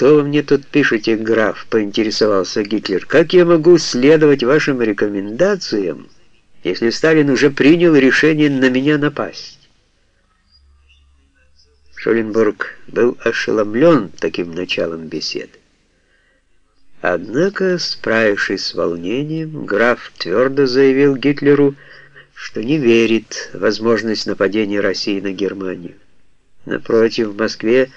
«Что вы мне тут пишете, граф?» — поинтересовался Гитлер. «Как я могу следовать вашим рекомендациям, если Сталин уже принял решение на меня напасть?» Шоленбург был ошеломлен таким началом беседы. Однако, справившись с волнением, граф твердо заявил Гитлеру, что не верит в возможность нападения России на Германию. Напротив, в Москве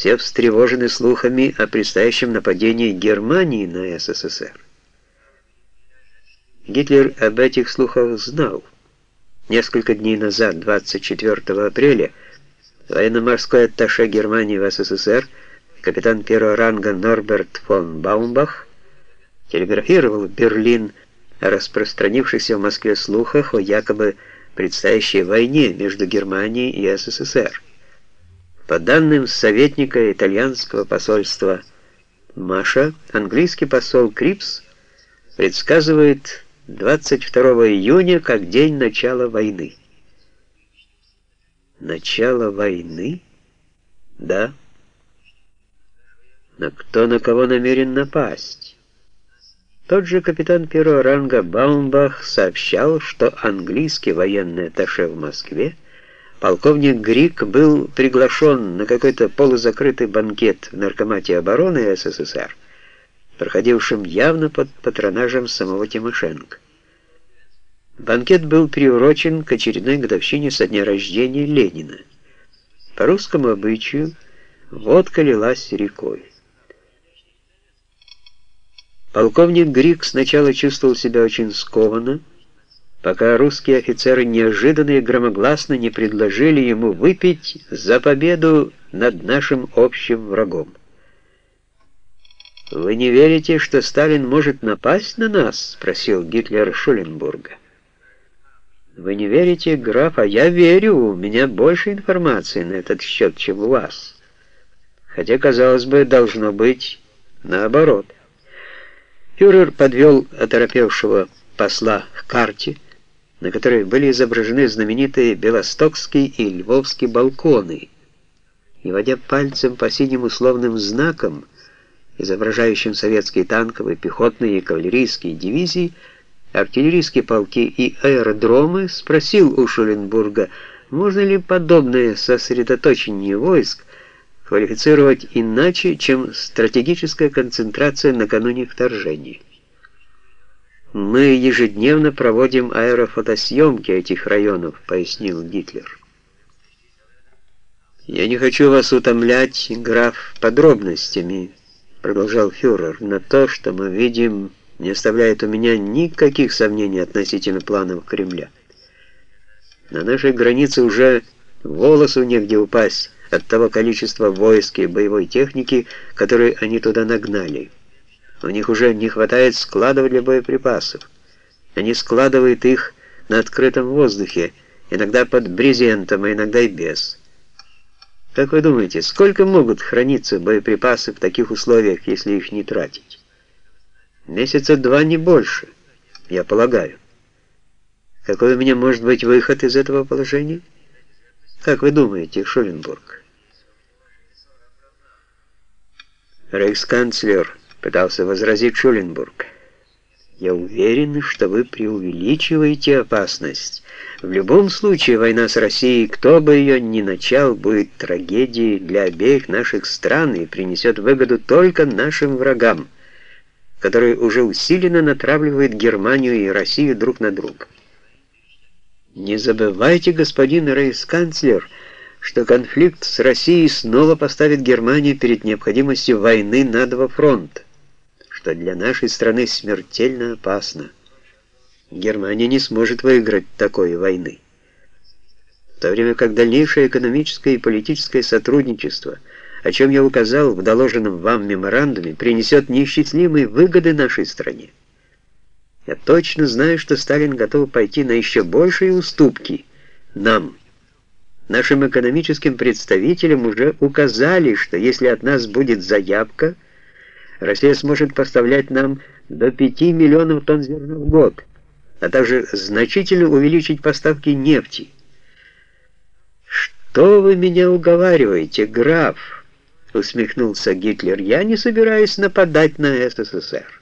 все встревожены слухами о предстоящем нападении Германии на СССР. Гитлер об этих слухах знал. Несколько дней назад, 24 апреля, военно-морской атташе Германии в СССР, капитан первого ранга Норберт фон Баумбах, телеграфировал в Берлин о распространившихся в Москве слухах о якобы предстоящей войне между Германией и СССР. По данным советника итальянского посольства Маша, английский посол Крипс предсказывает 22 июня как день начала войны. Начало войны? Да. Но кто на кого намерен напасть? Тот же капитан первого ранга Баумбах сообщал, что английский военный атташе в Москве Полковник Грик был приглашен на какой-то полузакрытый банкет в Наркомате обороны СССР, проходившем явно под патронажем самого Тимошенко. Банкет был приурочен к очередной годовщине со дня рождения Ленина. По русскому обычаю водка лилась рекой. Полковник Грик сначала чувствовал себя очень скованно, пока русские офицеры неожиданно и громогласно не предложили ему выпить за победу над нашим общим врагом. «Вы не верите, что Сталин может напасть на нас?» — спросил Гитлер Шуленбурга. «Вы не верите, граф, а я верю, у меня больше информации на этот счет, чем у вас. Хотя, казалось бы, должно быть наоборот». Фюрер подвел оторопевшего посла к карте, на которой были изображены знаменитые Белостокский и Львовский балконы, и водя пальцем по синим условным знакам, изображающим советские танковые, пехотные и кавалерийские дивизии, артиллерийские полки и аэродромы, спросил у Шуленбурга, можно ли подобное сосредоточение войск квалифицировать иначе, чем стратегическая концентрация накануне вторжения. «Мы ежедневно проводим аэрофотосъемки этих районов», — пояснил Гитлер. «Я не хочу вас утомлять, граф, подробностями», — продолжал фюрер, «но то, что мы видим, не оставляет у меня никаких сомнений относительно планов Кремля. На нашей границе уже волосу негде упасть от того количества войск и боевой техники, которые они туда нагнали». У них уже не хватает складов для боеприпасов. Они складывают их на открытом воздухе, иногда под брезентом, а иногда и без. Как вы думаете, сколько могут храниться боеприпасы в таких условиях, если их не тратить? Месяца два, не больше, я полагаю. Какой у меня может быть выход из этого положения? Как вы думаете, Шуленбург? Рейхсканцлер пытался возразить Шуленбург. Я уверен, что вы преувеличиваете опасность. В любом случае война с Россией, кто бы ее ни начал, будет трагедией для обеих наших стран и принесет выгоду только нашим врагам, которые уже усиленно натравливают Германию и Россию друг на друга. Не забывайте, господин рейхсканцлер, что конфликт с Россией снова поставит Германию перед необходимостью войны на два фронта что для нашей страны смертельно опасно. Германия не сможет выиграть такой войны. В то время как дальнейшее экономическое и политическое сотрудничество, о чем я указал в доложенном вам меморандуме, принесет неисчислимые выгоды нашей стране. Я точно знаю, что Сталин готов пойти на еще большие уступки нам. Нашим экономическим представителям уже указали, что если от нас будет заявка – Россия сможет поставлять нам до 5 миллионов тонн зерна в год, а также значительно увеличить поставки нефти. «Что вы меня уговариваете, граф?» усмехнулся Гитлер, я не собираюсь нападать на СССР.